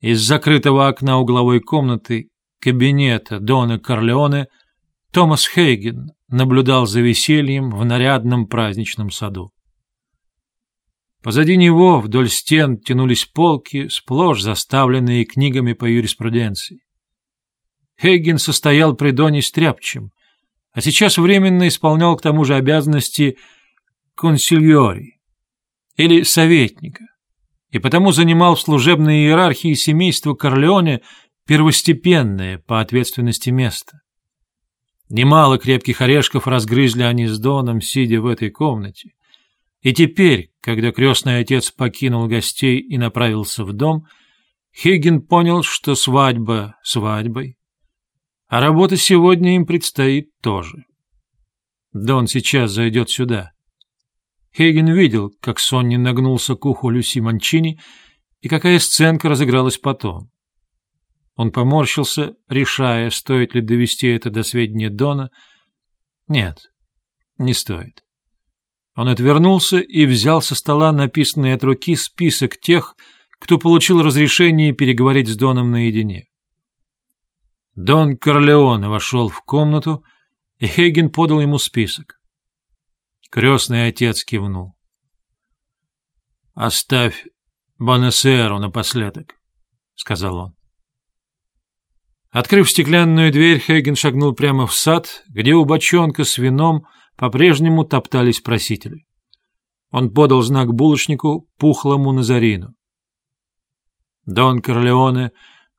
Из закрытого окна угловой комнаты кабинета Дона Корлеоне Томас Хейген наблюдал за весельем в нарядном праздничном саду. Позади него вдоль стен тянулись полки, сплошь заставленные книгами по юриспруденции. Хейген состоял при Доне стряпчем, а сейчас временно исполнял к тому же обязанности консильори или советника, и потому занимал в служебной иерархии семейства Корлеоне первостепенное по ответственности место. Немало крепких орешков разгрызли они с Доном, сидя в этой комнате. И теперь, когда крестный отец покинул гостей и направился в дом, Хиггин понял, что свадьба свадьбой, а работа сегодня им предстоит тоже. Дон сейчас зайдет сюда. Хейген видел, как Сонни нагнулся к уху Люси Манчини, и какая сценка разыгралась потом. Он поморщился, решая, стоит ли довести это до сведения Дона. Нет, не стоит. Он отвернулся и взял со стола написанный от руки список тех, кто получил разрешение переговорить с Доном наедине. Дон Корлеоне вошел в комнату, и Хейген подал ему список. Крестный отец кивнул. «Оставь Бонесеру напоследок», — сказал он. Открыв стеклянную дверь, Хейген шагнул прямо в сад, где у бочонка с вином по-прежнему топтались просители. Он подал знак булочнику, пухлому Назарину. Дон Корлеоне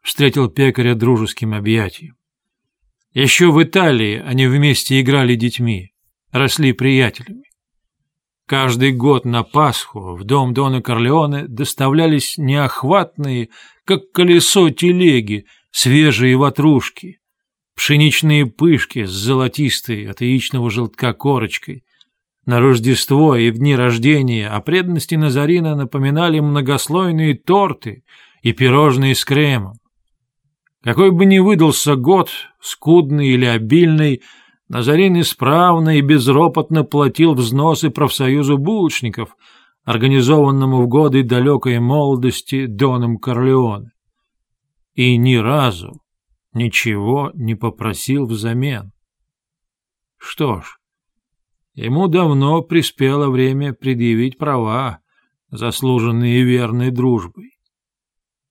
встретил пекаря дружеским объятием. Еще в Италии они вместе играли детьми, росли приятелями. Каждый год на Пасху в дом Дона Корлеоне доставлялись неохватные, как колесо телеги, свежие ватрушки, пшеничные пышки с золотистой от яичного желтка корочкой. На Рождество и в дни рождения о преданности Назарина напоминали многослойные торты и пирожные с кремом. Какой бы ни выдался год, скудный или обильный, Назарин исправно и безропотно платил взносы профсоюзу булочников, организованному в годы далекой молодости Доном Корлеоне. И ни разу, ничего не попросил взамен. Что ж, ему давно приспело время предъявить права, заслуженные верной дружбой.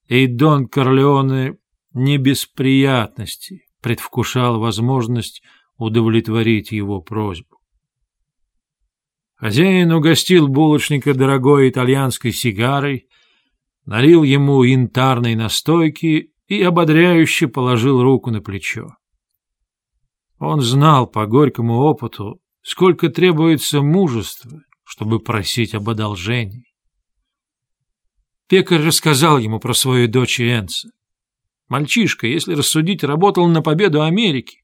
И Дон Корлеоне не без приятности предвкушал возможность удовлетворить его просьбу. Хозяин угостил булочника дорогой итальянской сигарой, налил ему янтарной настойки и ободряюще положил руку на плечо. Он знал по горькому опыту, сколько требуется мужества, чтобы просить об одолжении. Пекарь рассказал ему про свою дочь Энца. Мальчишка, если рассудить, работал на победу Америки,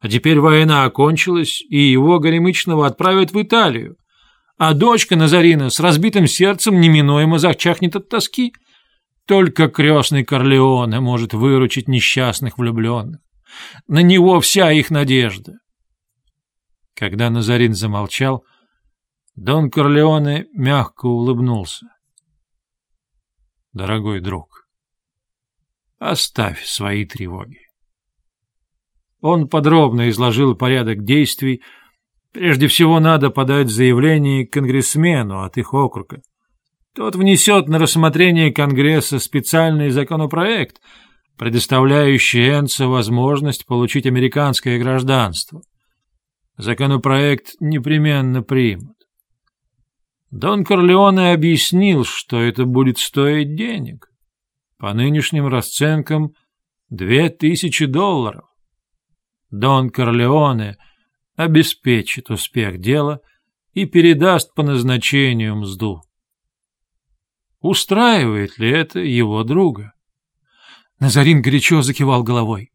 а теперь война окончилась, и его горемычного отправят в Италию, а дочка Назарина с разбитым сердцем неминуемо зачахнет от тоски — только крестный Корлеоне может выручить несчастных влюбленных. На него вся их надежда. Когда Назарин замолчал, Дон Корлеоне мягко улыбнулся. «Дорогой друг, оставь свои тревоги». Он подробно изложил порядок действий. Прежде всего надо подать заявление конгрессмену от их округа. Тот внесет на рассмотрение Конгресса специальный законопроект, предоставляющий Энцо возможность получить американское гражданство. Законопроект непременно примут. Дон Корлеоне объяснил, что это будет стоить денег. По нынешним расценкам две тысячи долларов. Дон Корлеоне обеспечит успех дела и передаст по назначению мзду. Устраивает ли это его друга? Назарин горячо закивал головой.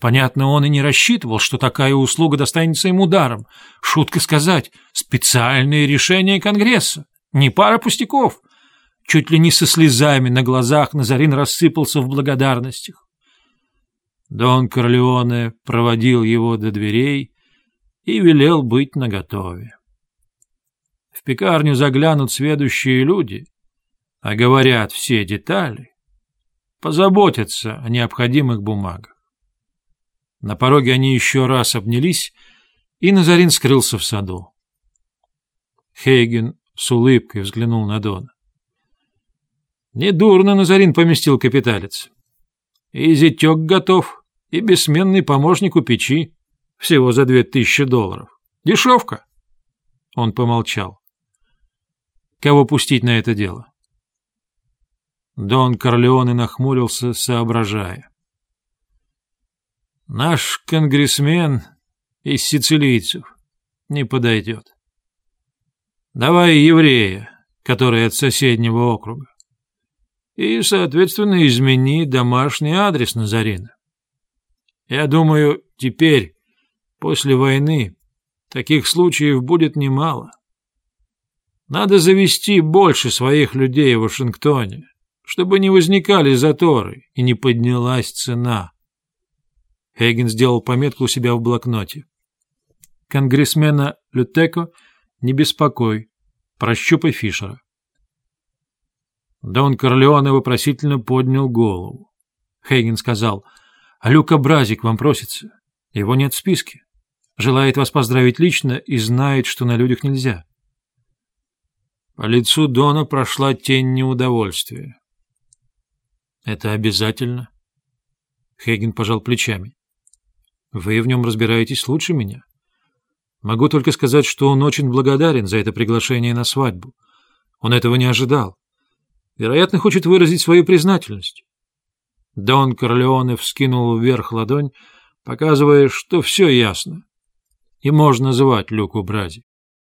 Понятно, он и не рассчитывал, что такая услуга достанется ему даром. Шутка сказать, специальное решение Конгресса, не пара пустяков. Чуть ли не со слезами на глазах Назарин рассыпался в благодарностях. Дон Корлеоне проводил его до дверей и велел быть наготове. В пекарню заглянут сведущие люди, а говорят все детали, позаботятся о необходимых бумагах. На пороге они еще раз обнялись, и Назарин скрылся в саду. Хейген с улыбкой взглянул на Дона. Недурно Назарин поместил капиталец. И зятек готов, и бессменный помощник у печи. Всего за две тысячи долларов. Дешевка. Он помолчал. Кого пустить на это дело? Дон Корлеоне нахмурился, соображая. Наш конгрессмен из сицилийцев не подойдет. Давай еврея, который от соседнего округа. И, соответственно, измени домашний адрес Назарина. Я думаю, теперь, после войны, таких случаев будет немало. Надо завести больше своих людей в Вашингтоне, чтобы не возникали заторы и не поднялась цена. Хейген сделал пометку у себя в блокноте. Конгрессмена Лютеко не беспокой, прощупай Фишера. Дон Корлеоне вопросительно поднял голову. Хейген сказал, «А Люка Бразик вам просится. Его нет в списке. Желает вас поздравить лично и знает, что на людях нельзя». По лицу Дона прошла тень неудовольствия. «Это обязательно?» Хейген пожал плечами. «Вы в нем разбираетесь лучше меня. Могу только сказать, что он очень благодарен за это приглашение на свадьбу. Он этого не ожидал. Вероятно, хочет выразить свою признательность». Дон Корлеоне вскинул вверх ладонь, показывая, что все ясно, и можно звать Люку Брази.